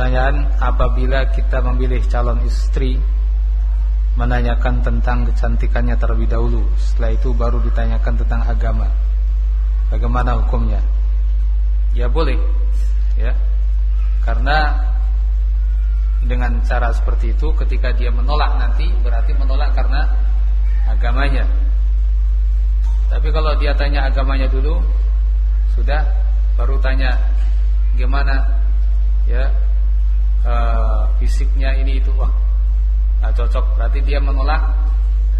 Pertanyaan apabila kita memilih calon istri menanyakan tentang kecantikannya terlebih dahulu, setelah itu baru ditanyakan tentang agama. Bagaimana hukumnya? Ya boleh. Ya. Karena dengan cara seperti itu ketika dia menolak nanti berarti menolak karena agamanya. Tapi kalau dia tanya agamanya dulu sudah baru tanya gimana ya uh, fisiknya ini itu wah nggak cocok. Berarti dia menolak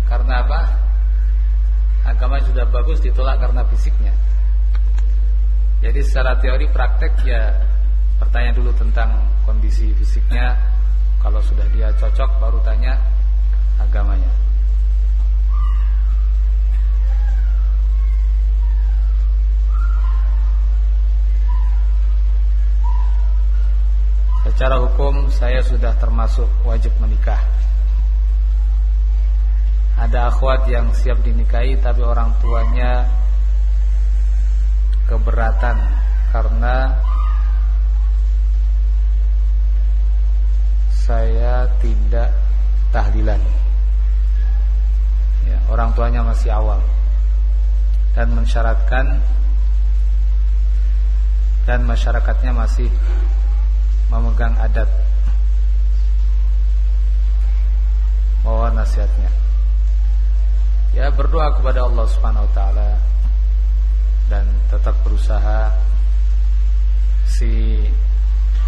karena apa? Agama sudah bagus ditolak karena fisiknya. Jadi secara teori praktek ya bertanya dulu tentang kondisi fisiknya. Kalau sudah dia cocok baru tanya agamanya Secara hukum saya sudah termasuk wajib menikah. Ada akhwat yang siap dinikahi Tapi orang tuanya Keberatan Karena Saya tidak tahlilan. Ya, Orang tuanya masih awal Dan mensyaratkan Dan masyarakatnya masih memegang adat mohon nasihatnya. Ya berdoa kepada Allah Subhanahu wa taala dan tetap berusaha. Si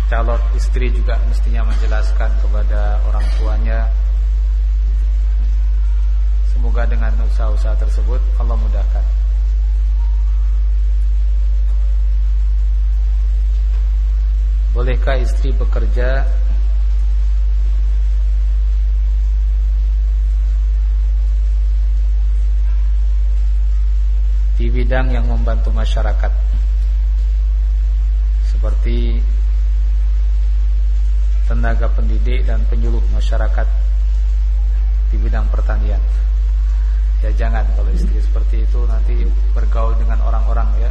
calon istri juga mestinya menjelaskan kepada orang tuanya. Semoga dengan usaha-usaha tersebut Allah mudahkan Bolehkah istri bekerja? Di bidang yang membantu masyarakat. Seperti tenaga pendidik dan penyuluh masyarakat di bidang pertanian. Ya jangan kalau istri seperti itu nanti bergaul dengan orang-orang ya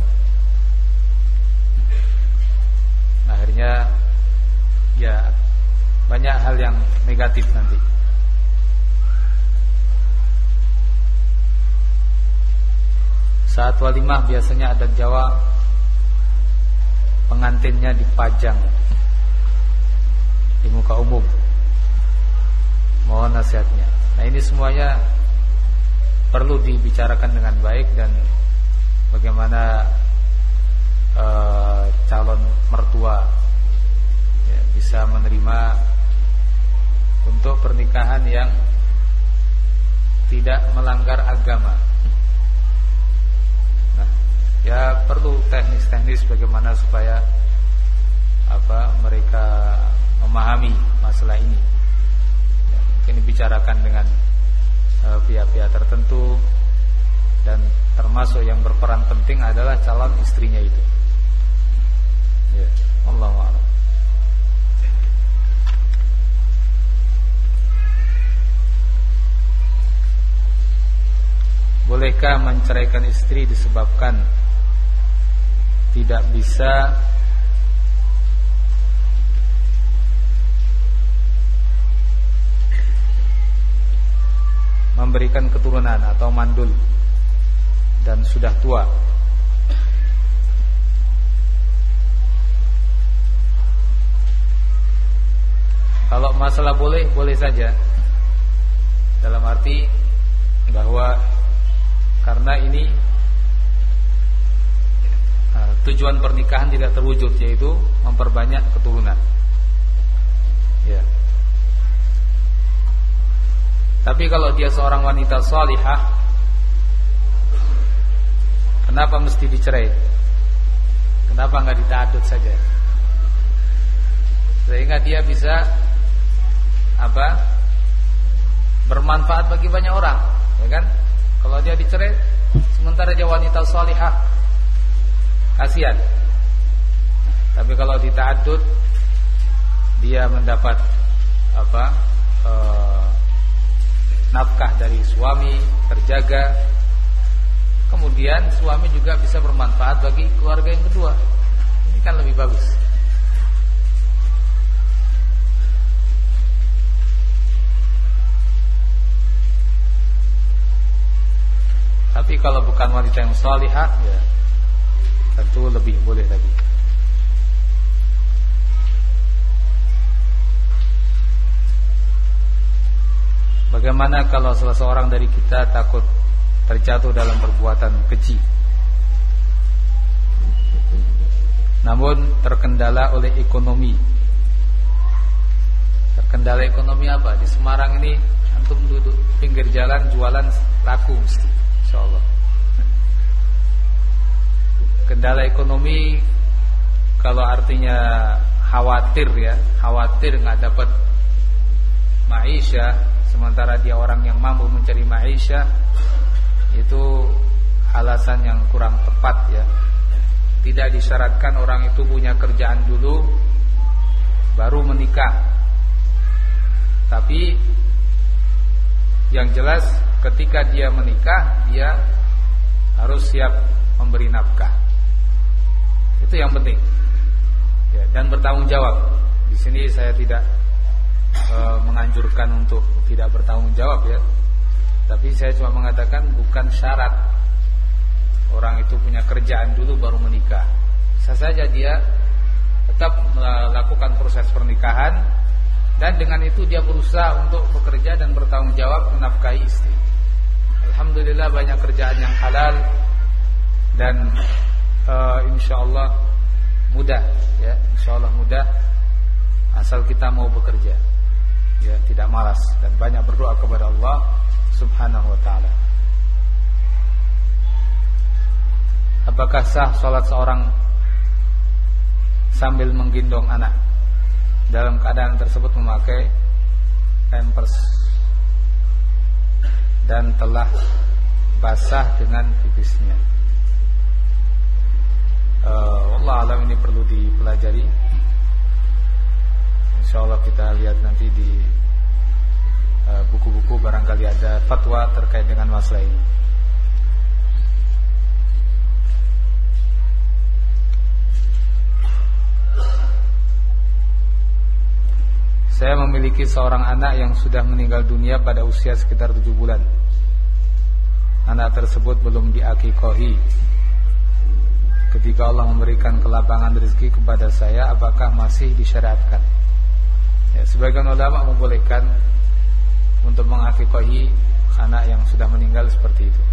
akhirnya ya banyak hal yang negatif nanti. Saat walimah biasanya ada Jawa pengantinnya dipajang di muka umum. Mohon nasihatnya. Nah ini semuanya perlu dibicarakan dengan baik dan bagaimana uh, calon mertua ya, bisa menerima untuk pernikahan yang tidak melanggar agama. Nah, ya perlu teknis-teknis bagaimana supaya apa mereka memahami masalah ini. Ya, mungkin dibicarakan dengan eh, pihak-pihak uh, tertentu dan termasuk yang berperan penting adalah calon istrinya itu. Ya, Allah a'lam. Bolehkah menceraikan istri disebabkan tidak bisa memberikan keturunan atau mandul dan sudah tua? Masalah boleh, boleh saja. Dalam arti bahwa karena ini uh, tujuan pernikahan tidak terwujud yaitu memperbanyak keturunan. Ya. Tapi kalau dia seorang wanita salihah, kenapa mesti dicerai? Kenapa nggak ditadut saja? Sehingga dia bisa apa bermanfaat bagi banyak orang, ya kan? Kalau dia dicerai, sementara dia wanita salihah, kasihan. Tapi kalau ditaadud, dia mendapat apa? E, nafkah dari suami terjaga. Kemudian suami juga bisa bermanfaat bagi keluarga yang kedua. Ini kan lebih bagus. Kalau bukan wanita yang salihah ya tentu lebih boleh lagi. Bagaimana kalau salah seorang dari kita takut terjatuh dalam perbuatan keji Namun terkendala oleh ekonomi Terkendala ekonomi apa? Di Semarang ini Antum duduk pinggir jalan jualan laku mesti InsyaAllah. Kendala ekonomi Kalau artinya khawatir ya Khawatir nggak dapat maisha Sementara dia orang yang mampu mencari maisha Itu alasan yang kurang tepat ya. Tidak disyaratkan orang itu punya kerjaan dulu Baru menikah. Tapi Yang jelas ketika dia menikah Dia harus siap memberi nafkah Itu yang penting ya, Dan bertanggung jawab Di sini saya tidak e, menganjurkan untuk tidak bertanggung jawab ya. Tapi saya cuma mengatakan bukan syarat orang itu punya kerjaan dulu baru menikah. Bisa saja dia tetap melakukan proses pernikahan dan dengan itu dia berusaha untuk bekerja dan bertanggung jawab menafkahi istri. Alhamdulillah banyak kerjaan yang halal dan uh, insya Allah mudah ya, insya Allah mudah asal kita mau bekerja ya tidak malas dan banyak berdoa kepada Allah Subhanahu wa taala. Apakah sah salat seorang sambil menggendong anak dalam keadaan tersebut memakai pampers dan telah basah dengan pipisnya? Uh, Allah alam ini perlu dipelajari Insya Allah kita lihat nanti di eh, buku-buku uh, barangkali ada fatwa terkait dengan masalah ini. Saya memiliki seorang anak yang sudah meninggal dunia pada usia sekitar tujuh bulan. Anak tersebut belum diakikohi. Ketika Allah memberikan kelapangan rezeki kepada saya, apakah masih disyariatkan? Ya, sebagian ulama membolehkan untuk mengakikahi anak yang sudah meninggal seperti itu.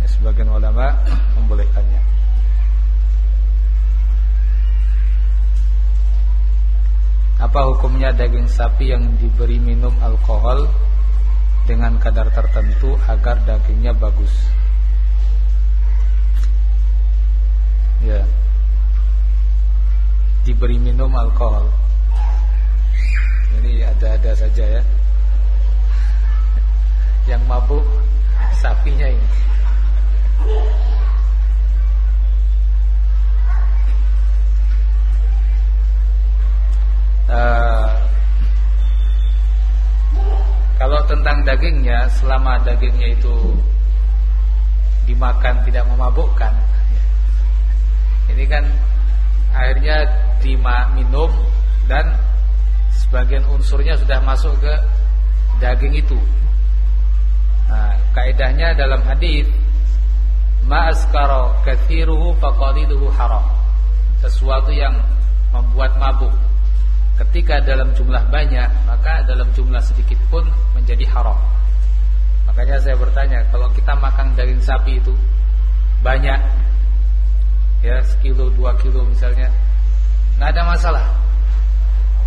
Ya, sebagian ulama membolehkannya. Apa hukumnya daging sapi yang diberi minum alkohol dengan kadar tertentu agar dagingnya bagus? Ya. Diberi minum alkohol ini ada-ada saja ya Yang mabuk Sapinya ini dagingnya Selama dagingnya itu Dimakan tidak memabukkan Ini kan Akhirnya diminum Dan sebagian unsurnya sudah masuk ke daging itu. Nah, kaidahnya dalam hadis ma'askara kathiruhu faqaliluhu haram. Sesuatu yang membuat mabuk ketika dalam jumlah banyak, maka dalam jumlah sedikit pun menjadi haram. Makanya saya bertanya, kalau kita makan daging sapi itu banyak ya sekilo dua kilo misalnya nggak ada masalah.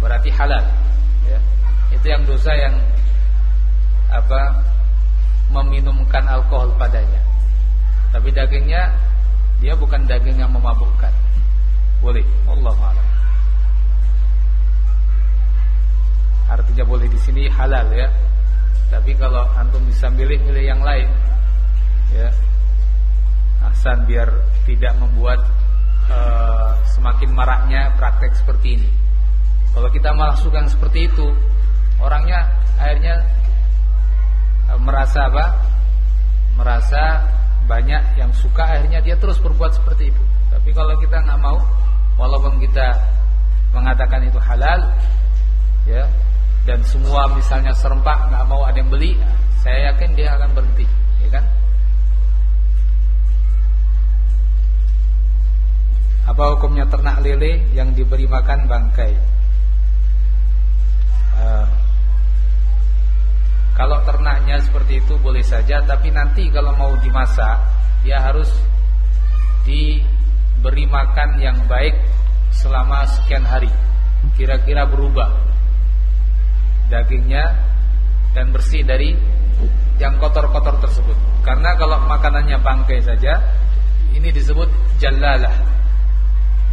Berarti halal ya. itu yang dosa yang apa meminumkan alkohol padanya. Tapi dagingnya dia bukan daging yang memabukkan. Boleh Allah a'lam. Artinya boleh di sini halal ya kalau antum bisa milih-milih yang lain ya Hasan biar tidak membuat uh, semakin maraknya praktek seperti ini kalau kita masukkan seperti itu, orangnya akhirnya e, merasa apa? Merasa banyak yang suka akhirnya dia terus berbuat seperti itu. Tapi kalau kita nggak mau, walaupun kita mengatakan itu halal, ya, dan semua misalnya serempak nggak mau ada yang beli, saya yakin dia akan berhenti, ya kan? Apa hukumnya ternak lele yang diberi makan bangkai? Uh, kalau ternaknya seperti itu boleh saja, tapi nanti kalau mau dimasak, dia harus diberi makan yang baik selama sekian hari. Kira-kira berubah dagingnya dan bersih dari yang kotor-kotor tersebut. Karena kalau makanannya bangkai saja, ini disebut jallalah.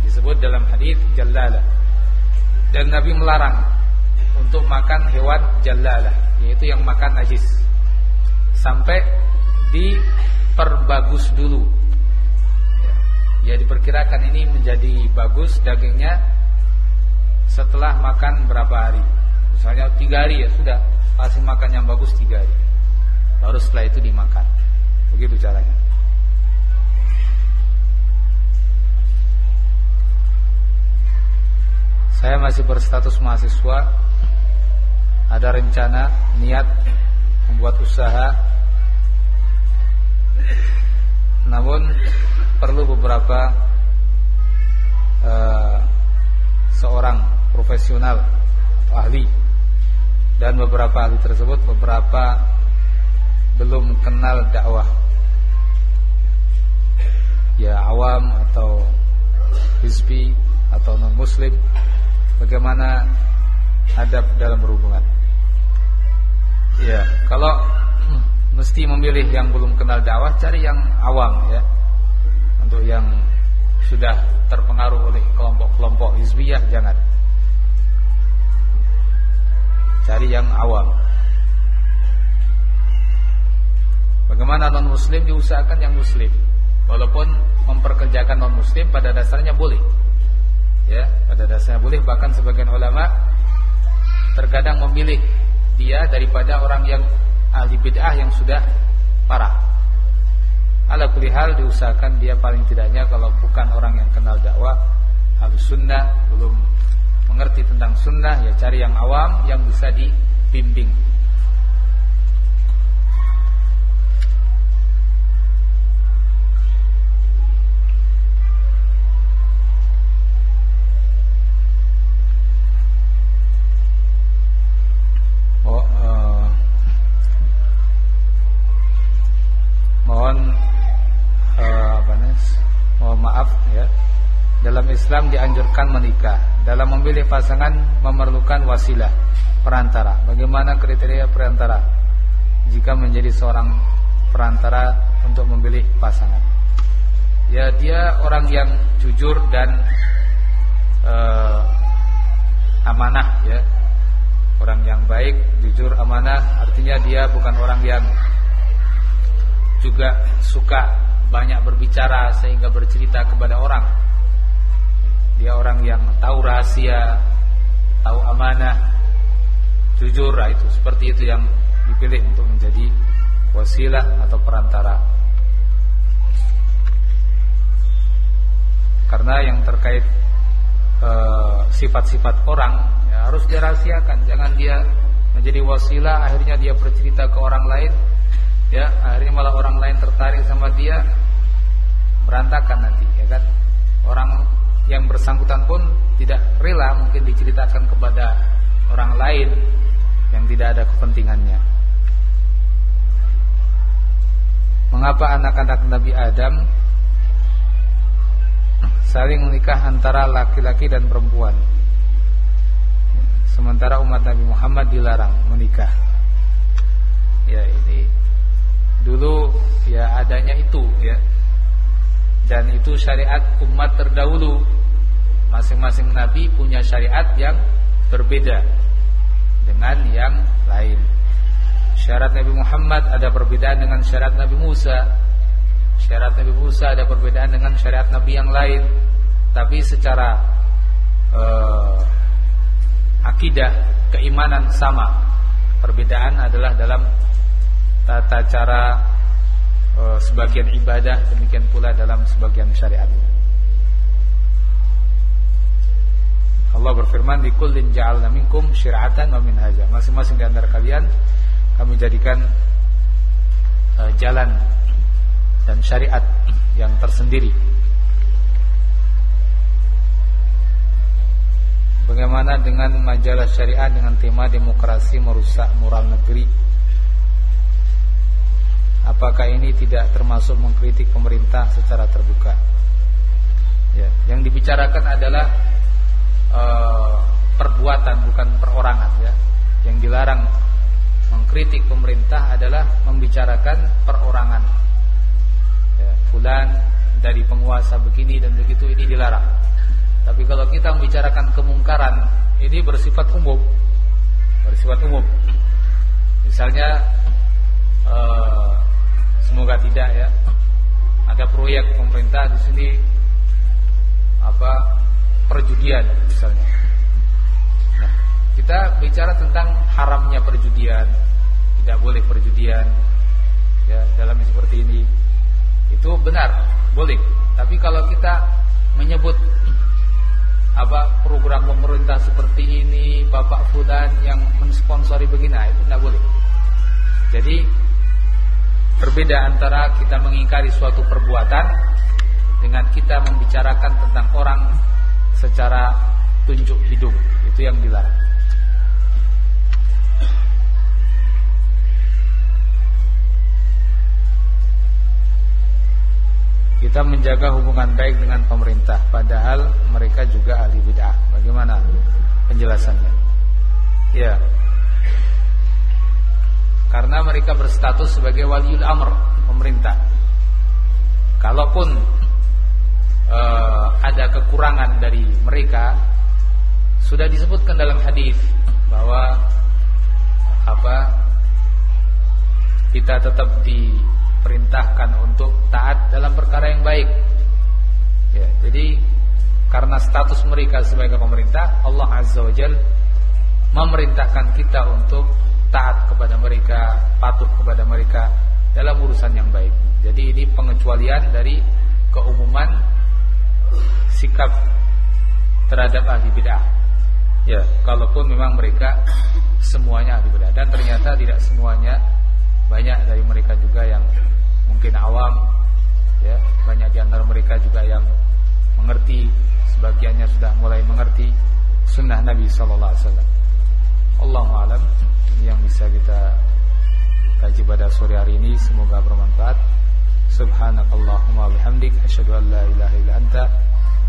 Disebut dalam hadis jallalah. Dan Nabi melarang untuk makan hewan jallalah yaitu yang makan najis sampai diperbagus dulu ya, diperkirakan ini menjadi bagus dagingnya setelah makan berapa hari misalnya tiga hari ya sudah. Pasti makan yang bagus tiga hari. Baru setelah itu dimakan. Begitu caranya. Saya masih berstatus mahasiswa. Ada rencana niat membuat usaha. Namun perlu beberapa uh, seorang profesional ahli dan beberapa ahli tersebut beberapa belum kenal dakwah ya awam atau hizbi atau non muslim bagaimana adab dalam berhubungan Ya, kalau mesti memilih yang belum kenal dakwah, cari yang awam ya. Untuk yang sudah terpengaruh oleh kelompok-kelompok hizbiyah jangan. Cari yang awam. Bagaimana non muslim diusahakan yang muslim. Walaupun memperkerjakan non muslim pada dasarnya boleh. Ya, pada dasarnya boleh bahkan sebagian ulama terkadang memilih dia daripada orang yang ahli bid'ah yang sudah parah. Ala kulli hal diusahakan dia paling tidaknya kalau bukan orang yang kenal dakwah, ahli sunnah, belum mengerti tentang sunnah, ya cari yang awam yang bisa dibimbing. Islam dianjurkan menikah. Dalam memilih pasangan memerlukan wasilah perantara. Bagaimana kriteria perantara? Jika menjadi seorang perantara untuk memilih pasangan. Ya dia orang yang jujur dan uh, amanah ya. Orang yang baik, jujur, amanah artinya dia bukan orang yang juga suka banyak berbicara sehingga bercerita kepada orang dia orang yang tahu rahasia, tahu amanah, jujur, lah itu seperti itu yang dipilih untuk menjadi wasilah atau perantara. Karena yang terkait eh, sifat-sifat uh, orang ya, harus dirahasiakan, jangan dia menjadi wasilah akhirnya dia bercerita ke orang lain, ya akhirnya malah orang lain tertarik sama dia berantakan nanti, ya kan? Orang yang bersangkutan pun tidak rela mungkin diceritakan kepada orang lain yang tidak ada kepentingannya. Mengapa anak-anak Nabi Adam saling menikah antara laki-laki dan perempuan? Sementara umat Nabi Muhammad dilarang menikah. Ya ini dulu ya adanya itu ya dan itu syariat umat terdahulu. Masing-masing nabi punya syariat yang berbeda dengan yang lain. Syarat Nabi Muhammad ada perbedaan dengan syarat Nabi Musa. Syarat Nabi Musa ada perbedaan dengan syariat Nabi yang lain. Tapi secara uh, akidah, keimanan sama. Perbedaan adalah dalam tata cara Eh, sebagian ibadah demikian pula dalam sebagian syariat. Allah berfirman di kullin ja'alna minkum syir'atan wa minhaja. Masing-masing di antara kalian kami jadikan uh, jalan dan syariat yang tersendiri. Bagaimana dengan majalah syariah dengan tema demokrasi merusak moral negeri? Apakah ini tidak termasuk mengkritik pemerintah secara terbuka? Ya, yang dibicarakan adalah uh, perbuatan bukan perorangan ya. Yang dilarang mengkritik pemerintah adalah membicarakan perorangan. Ya, fulan dari penguasa begini dan begitu ini dilarang. Tapi kalau kita membicarakan kemungkaran, ini bersifat umum. Bersifat umum. Misalnya uh, semoga tidak ya. Ada proyek pemerintah di sini apa perjudian misalnya. Nah, kita bicara tentang haramnya perjudian, tidak boleh perjudian ya dalam seperti ini. Itu benar, boleh. Tapi kalau kita menyebut apa program pemerintah seperti ini, Bapak Fudan yang mensponsori begini, nah, itu tidak boleh. Jadi berbeda antara kita mengingkari suatu perbuatan dengan kita membicarakan tentang orang secara tunjuk hidung, itu yang dilarang. kita menjaga hubungan baik dengan pemerintah padahal mereka juga ahli bid'ah. Bagaimana penjelasannya? Ya. Karena mereka berstatus sebagai waliul amr pemerintah. Kalaupun ada kekurangan dari mereka sudah disebutkan dalam hadis bahwa apa kita tetap di diperintahkan untuk taat dalam perkara yang baik. Ya, jadi karena status mereka sebagai pemerintah, Allah Azza wa Jal memerintahkan kita untuk taat kepada mereka, patuh kepada mereka dalam urusan yang baik. Jadi ini pengecualian dari keumuman sikap terhadap ahli bid'ah. Ya, kalaupun memang mereka semuanya ahli bid'ah dan ternyata tidak semuanya banyak dari mereka juga yang mungkin awam ya banyak di antara mereka juga yang mengerti sebagiannya sudah mulai mengerti sunnah Nabi sallallahu alaihi wasallam. Allahu alam yang bisa kita kaji pada sore hari ini semoga bermanfaat. سبحانك اللهم وبحمدك أشهد أن لا إله إلا أنت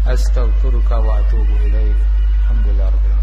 أستغفرك وأتوب إليك. الحمد لله رب العالمين.